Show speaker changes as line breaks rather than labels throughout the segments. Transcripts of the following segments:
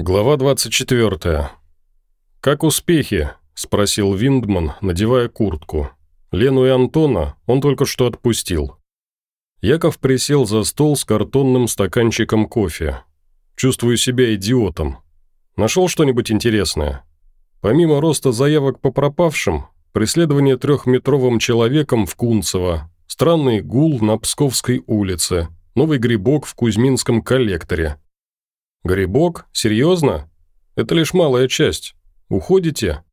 Глава 24. «Как успехи?» – спросил Виндман, надевая куртку. Лену и Антона он только что отпустил. Яков присел за стол с картонным стаканчиком кофе. «Чувствую себя идиотом. Нашел что-нибудь интересное?» Помимо роста заявок по пропавшим, преследование трехметровым человеком в Кунцево, странный гул на Псковской улице, новый грибок в Кузьминском коллекторе – «Грибок? Серьезно? Это лишь малая часть. Уходите?»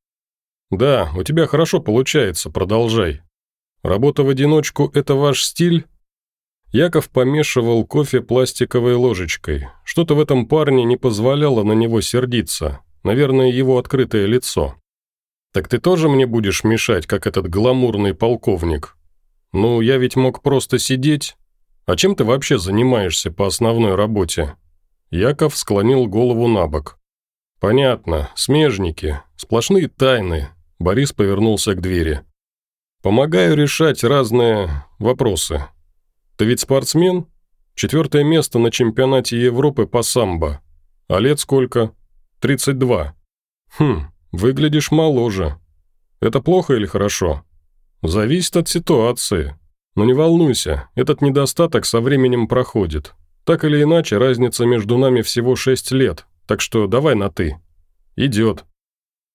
«Да, у тебя хорошо получается, продолжай. Работа в одиночку – это ваш стиль?» Яков помешивал кофе пластиковой ложечкой. Что-то в этом парне не позволяло на него сердиться. Наверное, его открытое лицо. «Так ты тоже мне будешь мешать, как этот гламурный полковник?» «Ну, я ведь мог просто сидеть. А чем ты вообще занимаешься по основной работе?» Яков склонил голову на бок. «Понятно, смежники, сплошные тайны». Борис повернулся к двери. «Помогаю решать разные вопросы. Ты ведь спортсмен? Четвертое место на чемпионате Европы по самбо. А лет сколько? 32. Хм, выглядишь моложе. Это плохо или хорошо? Зависит от ситуации. Но не волнуйся, этот недостаток со временем проходит. Так или иначе, разница между нами всего шесть лет, так что давай на «ты». Идет.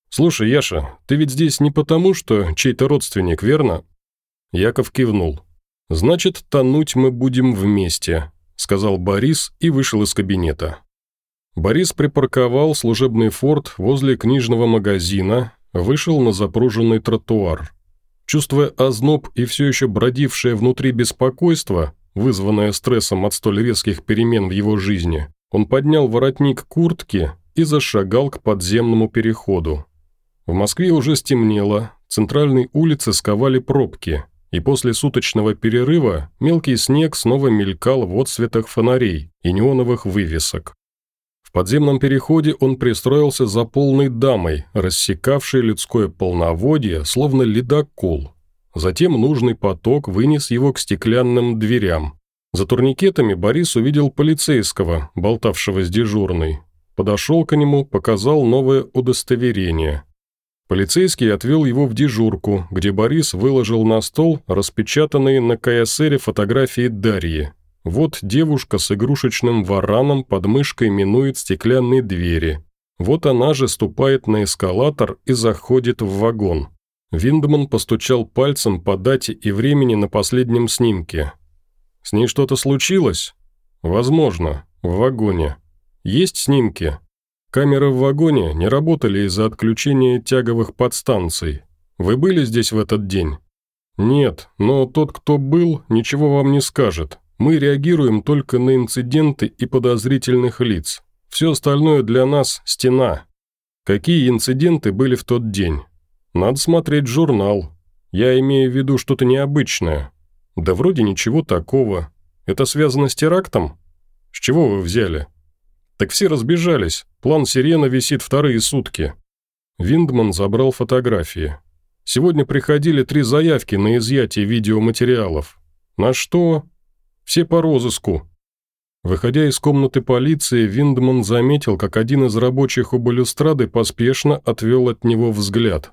Слушай, Яша, ты ведь здесь не потому, что чей-то родственник, верно? Яков кивнул. Значит, тонуть мы будем вместе, сказал Борис и вышел из кабинета. Борис припарковал служебный форт возле книжного магазина, вышел на запруженный тротуар. Чувствуя озноб и все еще бродившее внутри беспокойство, вызванное стрессом от столь резких перемен в его жизни, он поднял воротник куртки и зашагал к подземному переходу. В Москве уже стемнело, центральные улицы сковали пробки, и после суточного перерыва мелкий снег снова мелькал в отсветах фонарей и неоновых вывесок. В подземном переходе он пристроился за полной дамой, рассекавшей людское полноводье, словно ледокол, Затем нужный поток вынес его к стеклянным дверям. За турникетами Борис увидел полицейского, болтавшего с дежурной. Подошел к нему, показал новое удостоверение. Полицейский отвел его в дежурку, где Борис выложил на стол распечатанные на КСРе фотографии Дарьи. Вот девушка с игрушечным вараном под мышкой минует стеклянные двери. Вот она же ступает на эскалатор и заходит в вагон. Виндман постучал пальцем по дате и времени на последнем снимке. «С ней что-то случилось?» «Возможно. В вагоне. Есть снимки?» «Камеры в вагоне не работали из-за отключения тяговых подстанций. Вы были здесь в этот день?» «Нет, но тот, кто был, ничего вам не скажет. Мы реагируем только на инциденты и подозрительных лиц. Все остальное для нас – стена. Какие инциденты были в тот день?» Надо смотреть журнал. Я имею в виду что-то необычное. Да вроде ничего такого. Это связано с терактом? С чего вы взяли? Так все разбежались. План «Сирена» висит вторые сутки. Виндман забрал фотографии. Сегодня приходили три заявки на изъятие видеоматериалов. На что? Все по розыску. Выходя из комнаты полиции, Виндман заметил, как один из рабочих у балюстрады поспешно отвел от него взгляд.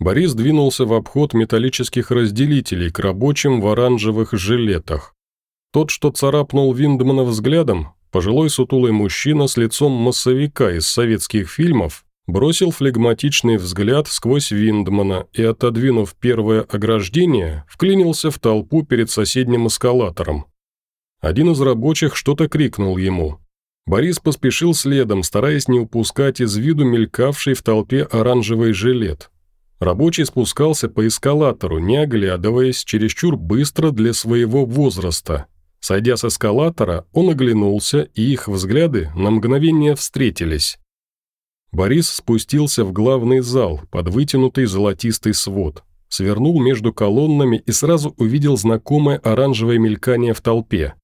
Борис двинулся в обход металлических разделителей к рабочим в оранжевых жилетах. Тот, что царапнул Виндмана взглядом, пожилой сутулый мужчина с лицом массовика из советских фильмов, бросил флегматичный взгляд сквозь Виндмана и, отодвинув первое ограждение, вклинился в толпу перед соседним эскалатором. Один из рабочих что-то крикнул ему. Борис поспешил следом, стараясь не упускать из виду мелькавший в толпе оранжевый жилет. Рабочий спускался по эскалатору, не оглядываясь, чересчур быстро для своего возраста. Сойдя с эскалатора, он оглянулся, и их взгляды на мгновение встретились. Борис спустился в главный зал под вытянутый золотистый свод, свернул между колоннами и сразу увидел знакомое оранжевое мелькание в толпе.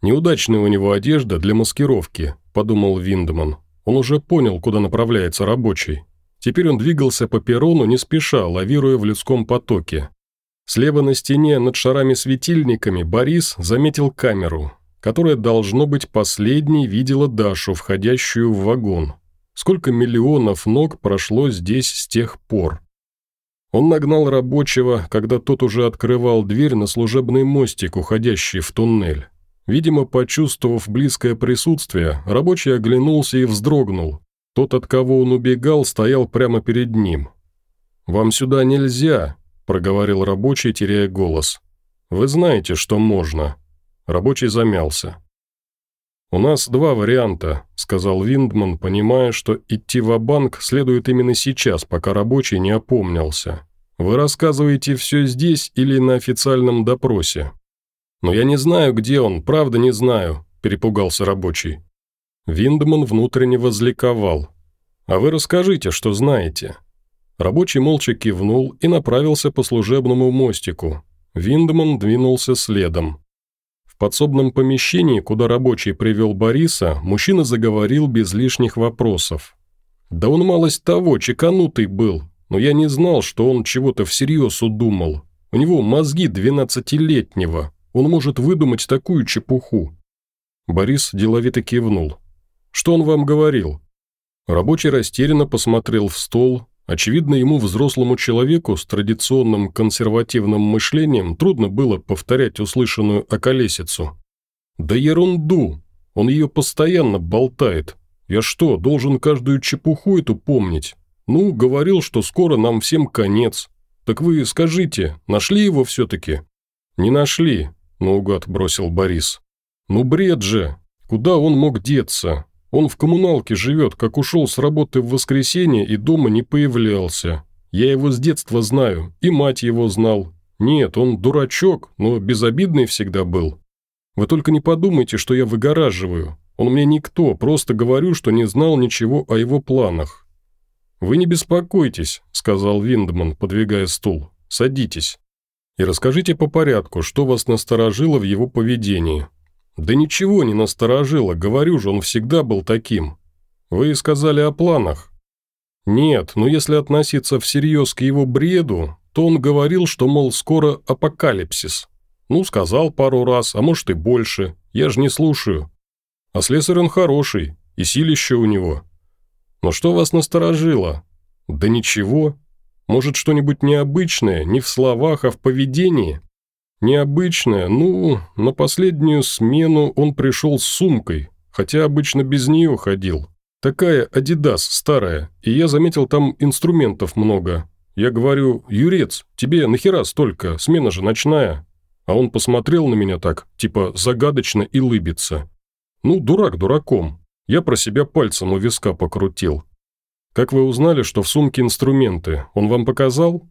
«Неудачная у него одежда для маскировки», – подумал Виндман. Он уже понял, куда направляется рабочий. Теперь он двигался по перрону не спеша, лавируя в людском потоке. Слева на стене над шарами-светильниками Борис заметил камеру, которая, должно быть, последней видела Дашу, входящую в вагон. Сколько миллионов ног прошло здесь с тех пор? Он нагнал рабочего, когда тот уже открывал дверь на служебный мостик, уходящий в туннель. Видимо, почувствовав близкое присутствие, рабочий оглянулся и вздрогнул. Тот, от кого он убегал, стоял прямо перед ним. «Вам сюда нельзя», – проговорил рабочий, теряя голос. «Вы знаете, что можно». Рабочий замялся. «У нас два варианта», – сказал Виндман, понимая, что идти в банк следует именно сейчас, пока рабочий не опомнился. «Вы рассказываете все здесь или на официальном допросе?» «Но я не знаю, где он, правда не знаю», – перепугался рабочий. Виндман внутренне возликовал. «А вы расскажите, что знаете». Рабочий молча кивнул и направился по служебному мостику. Виндман двинулся следом. В подсобном помещении, куда рабочий привел Бориса, мужчина заговорил без лишних вопросов. «Да он малость того, чеканутый был, но я не знал, что он чего-то всерьез удумал. У него мозги двенадцатилетнего, он может выдумать такую чепуху». Борис деловито кивнул. «Что он вам говорил?» Рабочий растерянно посмотрел в стол, Очевидно, ему, взрослому человеку с традиционным консервативным мышлением, трудно было повторять услышанную околесицу. «Да ерунду! Он ее постоянно болтает. Я что, должен каждую чепуху эту помнить? Ну, говорил, что скоро нам всем конец. Так вы скажите, нашли его все-таки?» «Не нашли», – наугад бросил Борис. «Ну бред же! Куда он мог деться? Он в коммуналке живет, как ушел с работы в воскресенье и дома не появлялся. Я его с детства знаю, и мать его знал. Нет, он дурачок, но безобидный всегда был. Вы только не подумайте, что я выгораживаю. Он мне никто, просто говорю, что не знал ничего о его планах». «Вы не беспокойтесь», – сказал Виндман, подвигая стул. «Садитесь. И расскажите по порядку, что вас насторожило в его поведении. «Да ничего не насторожило, говорю же, он всегда был таким. Вы сказали о планах?» «Нет, но если относиться всерьез к его бреду, то он говорил, что, мол, скоро апокалипсис. Ну, сказал пару раз, а может и больше, я же не слушаю. А слесарь он хороший, и силище у него. Но что вас насторожило?» «Да ничего. Может, что-нибудь необычное, не в словах, а в поведении?» Необычное, ну, на последнюю смену он пришел с сумкой, хотя обычно без нее ходил. Такая «Адидас» старая, и я заметил там инструментов много. Я говорю, «Юрец, тебе нахера столько, смена же ночная?» А он посмотрел на меня так, типа загадочно и лыбится. Ну, дурак дураком. Я про себя пальцем у виска покрутил. «Как вы узнали, что в сумке инструменты? Он вам показал?»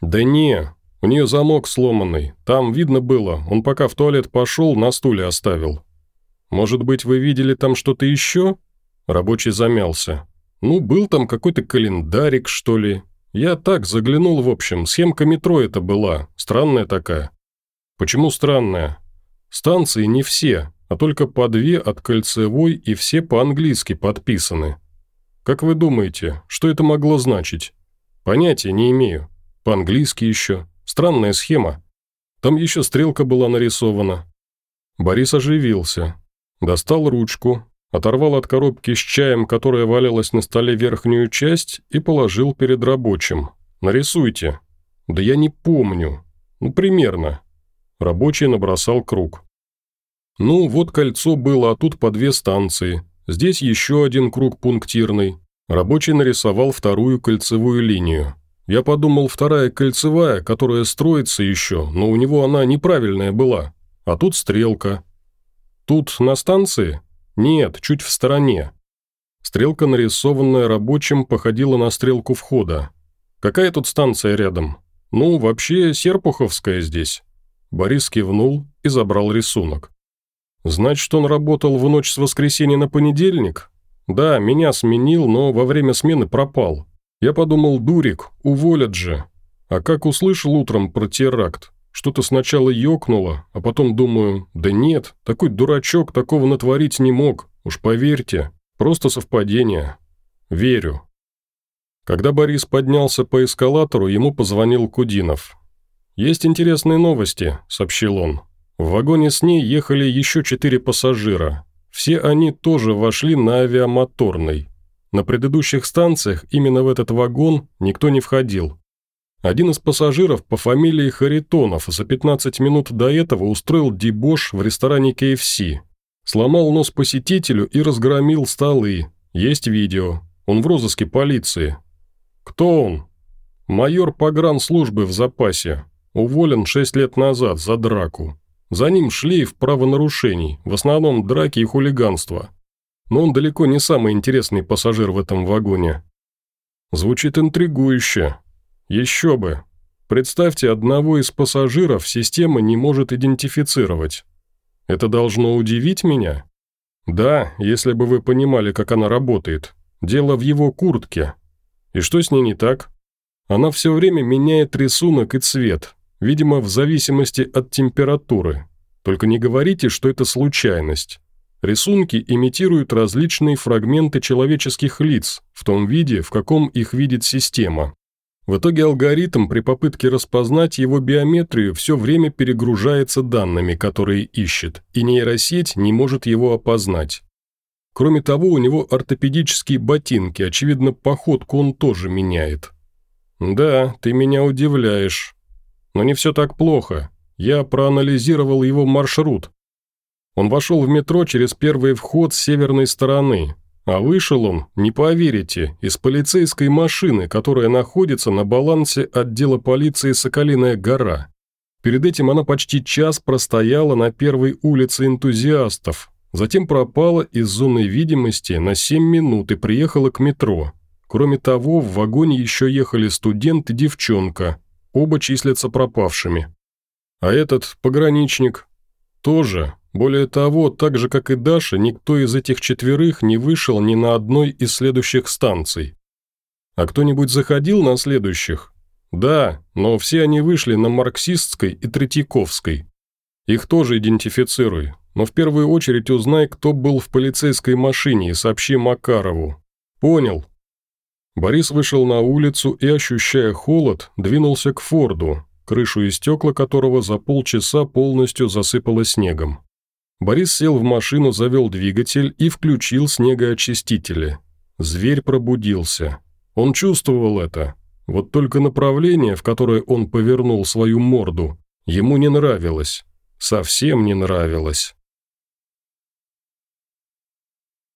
«Да не, у нее замок сломанный. Там видно было. Он пока в туалет пошел, на стуле оставил. Может быть, вы видели там что-то еще?» Рабочий замялся. «Ну, был там какой-то календарик, что ли. Я так заглянул, в общем. Схемка метро это была. Странная такая». «Почему странная?» «Станции не все, а только по две от кольцевой и все по-английски подписаны. Как вы думаете, что это могло значить?» «Понятия не имею. По-английски еще». Странная схема. Там еще стрелка была нарисована». Борис оживился. Достал ручку, оторвал от коробки с чаем, которая валялась на столе верхнюю часть, и положил перед рабочим. «Нарисуйте». «Да я не помню. Ну, примерно». Рабочий набросал круг. «Ну, вот кольцо было, а тут по две станции. Здесь еще один круг пунктирный». Рабочий нарисовал вторую кольцевую линию. Я подумал, вторая кольцевая, которая строится еще, но у него она неправильная была. А тут стрелка. Тут на станции? Нет, чуть в стороне. Стрелка, нарисованная рабочим, походила на стрелку входа. Какая тут станция рядом? Ну, вообще, Серпуховская здесь. Борис кивнул и забрал рисунок. Значит, он работал в ночь с воскресенья на понедельник? Да, меня сменил, но во время смены пропал. Я подумал, дурик, уволят же. А как услышал утром про теракт, что-то сначала ёкнуло, а потом думаю, да нет, такой дурачок такого натворить не мог, уж поверьте, просто совпадение. Верю. Когда Борис поднялся по эскалатору, ему позвонил Кудинов. «Есть интересные новости», – сообщил он. В вагоне с ней ехали еще четыре пассажира. Все они тоже вошли на авиамоторный. На предыдущих станциях именно в этот вагон никто не входил. Один из пассажиров по фамилии Харитонов за 15 минут до этого устроил дебош в ресторане KFC. Сломал нос посетителю и разгромил столы. Есть видео. Он в розыске полиции. Кто он? Майор погранслужбы в запасе. Уволен 6 лет назад за драку. За ним шлейф правонарушений, в основном драки и хулиганство. Но он далеко не самый интересный пассажир в этом вагоне. Звучит интригующе. Еще бы. Представьте, одного из пассажиров система не может идентифицировать. Это должно удивить меня? Да, если бы вы понимали, как она работает. Дело в его куртке. И что с ней не так? Она все время меняет рисунок и цвет, видимо, в зависимости от температуры. Только не говорите, что это случайность. Рисунки имитируют различные фрагменты человеческих лиц в том виде, в каком их видит система. В итоге алгоритм при попытке распознать его биометрию все время перегружается данными, которые ищет, и нейросеть не может его опознать. Кроме того, у него ортопедические ботинки, очевидно, походку он тоже меняет. «Да, ты меня удивляешь. Но не все так плохо. Я проанализировал его маршрут. Он вошел в метро через первый вход с северной стороны, а вышел он, не поверите, из полицейской машины, которая находится на балансе отдела полиции «Соколиная гора». Перед этим она почти час простояла на первой улице энтузиастов, затем пропала из зоны видимости на 7 минут и приехала к метро. Кроме того, в вагоне еще ехали студент и девчонка, оба числятся пропавшими. А этот пограничник тоже более того, так же как и Даша, никто из этих четверых не вышел ни на одной из следующих станций. А кто-нибудь заходил на следующих? Да, но все они вышли на Марксистской и Третьяковской. Их тоже идентифицируй, но в первую очередь узнай, кто был в полицейской машине и сообщи Макарову. Понял. Борис вышел на улицу и, ощущая холод, двинулся к Форду, крышу и стекла которого за полчаса полностью засыпало снегом. Борис сел в машину, завел двигатель и включил снегоочистители. Зверь пробудился. Он чувствовал это. Вот только направление, в которое он повернул свою морду, ему не нравилось. Совсем не нравилось.